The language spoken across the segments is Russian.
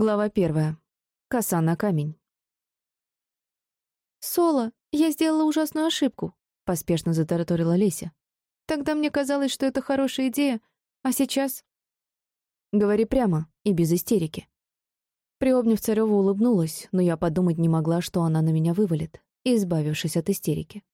Глава первая. Коса на камень. «Соло, я сделала ужасную ошибку», — поспешно затараторила Леся. «Тогда мне казалось, что это хорошая идея, а сейчас...» «Говори прямо и без истерики». Приобняв Царёву, улыбнулась, но я подумать не могла, что она на меня вывалит, избавившись от истерики.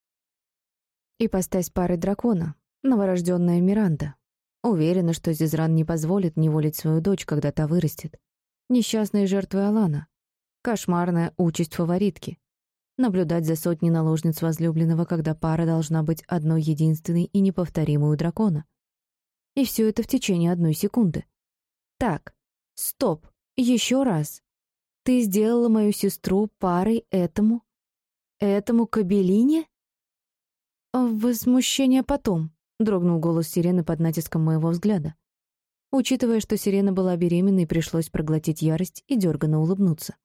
Ипостась пары дракона, новорожденная Миранда. Уверена, что Зизран не позволит неволить свою дочь, когда та вырастет. Несчастные жертвы Алана. Кошмарная участь фаворитки. Наблюдать за сотней наложниц возлюбленного, когда пара должна быть одной единственной и неповторимой у дракона. И все это в течение одной секунды. Так, стоп, еще раз. Ты сделала мою сестру парой этому... этому кабелине? Возмущение потом, дрогнул голос сирены под натиском моего взгляда. Учитывая, что сирена была беременной, пришлось проглотить ярость и дёрганно улыбнуться.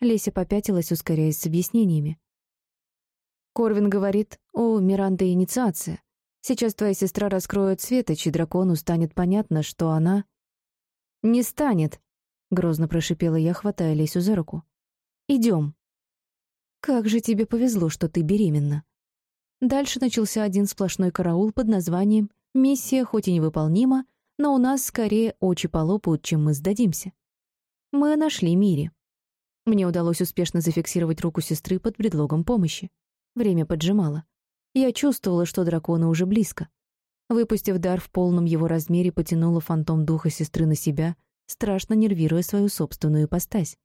Леся попятилась, ускоряясь с объяснениями. Корвин говорит, «О, Миранда инициация. Сейчас твоя сестра раскроет светоч, и дракону станет понятно, что она...» «Не станет», — грозно прошипела я, хватая Лесю за руку. «Идем». «Как же тебе повезло, что ты беременна». Дальше начался один сплошной караул под названием «Миссия хоть и невыполнима, но у нас скорее очи полопают, чем мы сдадимся. Мы нашли Мири. Мне удалось успешно зафиксировать руку сестры под предлогом помощи. Время поджимало. Я чувствовала, что драконы уже близко. Выпустив дар в полном его размере, потянула фантом духа сестры на себя, страшно нервируя свою собственную ипостась.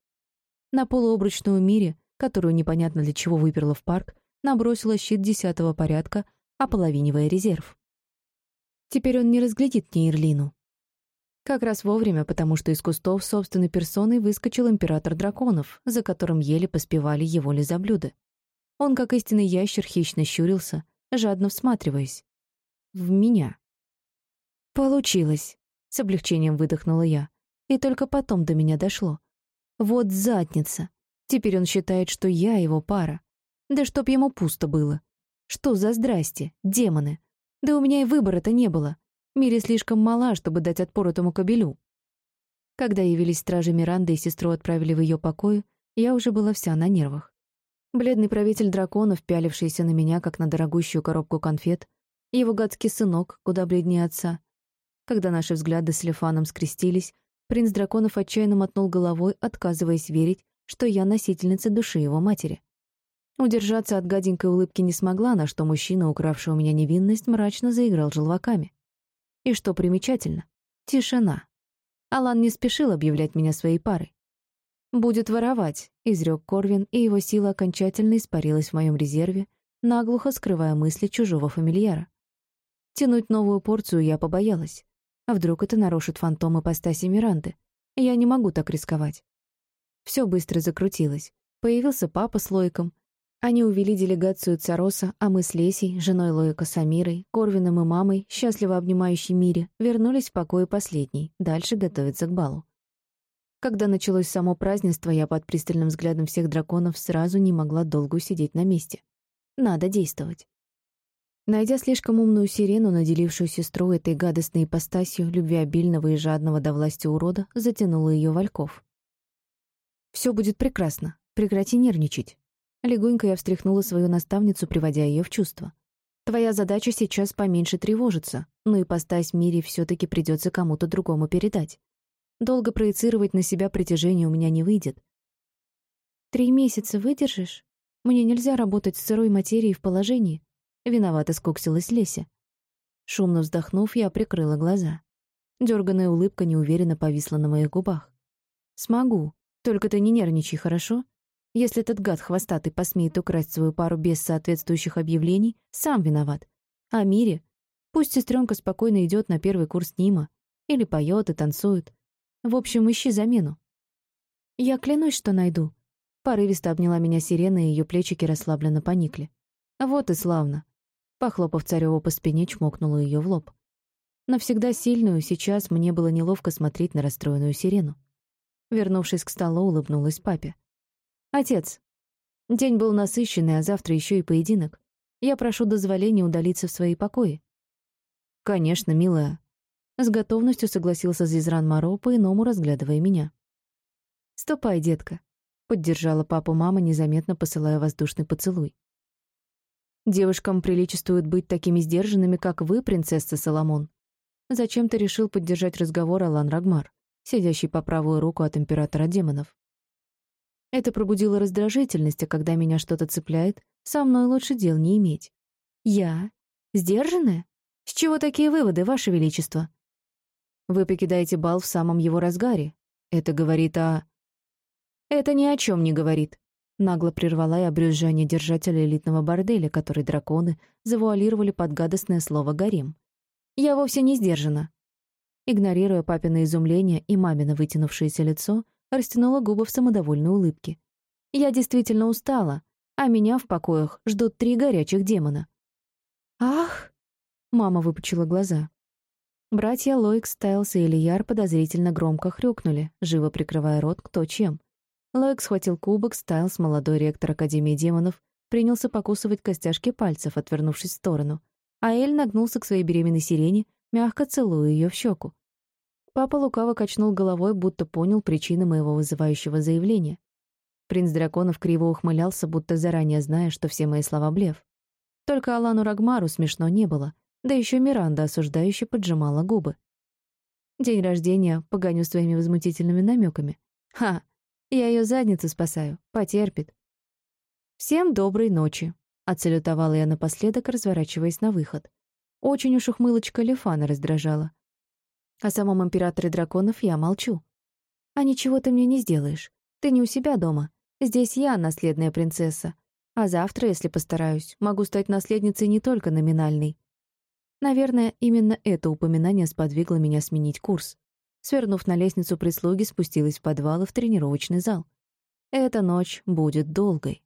На полуобручную Мире, которую непонятно для чего выперла в парк, набросила щит десятого порядка, ополовинивая резерв. Теперь он не разглядит Нейрлину. Как раз вовремя, потому что из кустов собственной персоной выскочил император драконов, за которым еле поспевали его лизоблюды. Он, как истинный ящер, хищно щурился, жадно всматриваясь. В меня. «Получилось!» — с облегчением выдохнула я. И только потом до меня дошло. Вот задница. Теперь он считает, что я его пара. Да чтоб ему пусто было. Что за здрасте, демоны? Да у меня и выбора-то не было. Мири слишком мала, чтобы дать отпор этому кобелю. Когда явились стражи Миранды и сестру отправили в ее покой, я уже была вся на нервах. Бледный правитель драконов, пялившийся на меня, как на дорогущую коробку конфет, его гадский сынок, куда бледнее отца. Когда наши взгляды с Лефаном скрестились, принц драконов отчаянно мотнул головой, отказываясь верить, что я носительница души его матери. Удержаться от гаденькой улыбки не смогла, на что мужчина, укравший у меня невинность, мрачно заиграл желваками. И что примечательно — тишина. Алан не спешил объявлять меня своей парой. «Будет воровать», — изрек Корвин, и его сила окончательно испарилась в моем резерве, наглухо скрывая мысли чужого фамильяра. Тянуть новую порцию я побоялась. А вдруг это нарушит фантом ипостаси Миранды? Я не могу так рисковать. Все быстро закрутилось. Появился папа с Лойком, они увели делегацию Цароса, а мы с Лесей, женой Лоика Самирой, Корвином и мамой, счастливо обнимающей Мире, вернулись в покое последней, дальше готовиться к балу. Когда началось само празднество, я под пристальным взглядом всех драконов сразу не могла долго сидеть на месте. Надо действовать. Найдя слишком умную сирену, наделившую сестру этой гадостной ипостасью, любвеобильного и жадного до власти урода, затянула ее вальков. «Все будет прекрасно. Прекрати нервничать. Легонько я встряхнула свою наставницу, приводя ее в чувство. «Твоя задача сейчас поменьше тревожиться, но и постась Мире все таки придется кому-то другому передать. Долго проецировать на себя притяжение у меня не выйдет». «Три месяца выдержишь? Мне нельзя работать с сырой материей в положении». Виновато скуксилась Леся. Шумно вздохнув, я прикрыла глаза. Дёрганная улыбка неуверенно повисла на моих губах. «Смогу. Только ты не нервничай, хорошо? Если этот гад хвостатый посмеет украсть свою пару без соответствующих объявлений, сам виноват. А Мире? Пусть сестренка спокойно идет на первый курс Нима. Или поет и танцует. В общем, ищи замену. Я клянусь, что найду. Порывисто обняла меня сирена, и ее плечики расслабленно поникли. Вот и славно. Похлопав цареву по спине, чмокнула ее в лоб. Навсегда сильную, сейчас мне было неловко смотреть на расстроенную сирену. Вернувшись к столу, улыбнулась папе. «Отец, день был насыщенный, а завтра еще и поединок. Я прошу дозволения удалиться в свои покои». «Конечно, милая». С готовностью согласился Зизран Моро, по-иному разглядывая меня. «Ступай, детка», — поддержала папу мама, незаметно посылая воздушный поцелуй. «Девушкам приличествует быть такими сдержанными, как вы, принцесса Соломон». Зачем-то решил поддержать разговор Алан Рагмар, сидящий по правую руку от императора демонов. Это пробудило раздражительность, а когда меня что-то цепляет, со мной лучше дел не иметь. Я? Сдержанная? С чего такие выводы, Ваше Величество? Вы покидаете бал в самом его разгаре. Это говорит о... Это ни о чем не говорит. Нагло прервала я брюзжание держателя элитного борделя, который драконы завуалировали под гадостное слово «гарем». Я вовсе не сдержана. Игнорируя папино изумление и мамино вытянувшееся лицо, растянула губы в самодовольной улыбке. Я действительно устала, а меня в покоях ждут три горячих демона. «Ах!» — мама выпучила глаза. Братья Лоик, Стайлс и Ильяр подозрительно громко хрюкнули, живо прикрывая рот кто чем. Лоик схватил кубок, Стайлс, молодой ректор Академии демонов, принялся покусывать костяшки пальцев, отвернувшись в сторону, а Эль нагнулся к своей беременной сирене, мягко целуя ее в щеку. Папа лукаво качнул головой, будто понял причины моего вызывающего заявления. Принц драконов криво ухмылялся, будто заранее зная, что все мои слова — блеф. Только Алану Рагмару смешно не было, да еще Миранда осуждающе поджимала губы. День рождения погоню своими возмутительными намеками. Ха! Я ее задницу спасаю, потерпит. «Всем доброй ночи», — отсалютовала я напоследок, разворачиваясь на выход. Очень уж ухмылочка Лефана раздражала. О самом императоре драконов я молчу. А ничего ты мне не сделаешь. Ты не у себя дома. Здесь я наследная принцесса. А завтра, если постараюсь, могу стать наследницей не только номинальной. Наверное, именно это упоминание сподвигло меня сменить курс. Свернув на лестницу прислуги, спустилась в подвал и в тренировочный зал. Эта ночь будет долгой.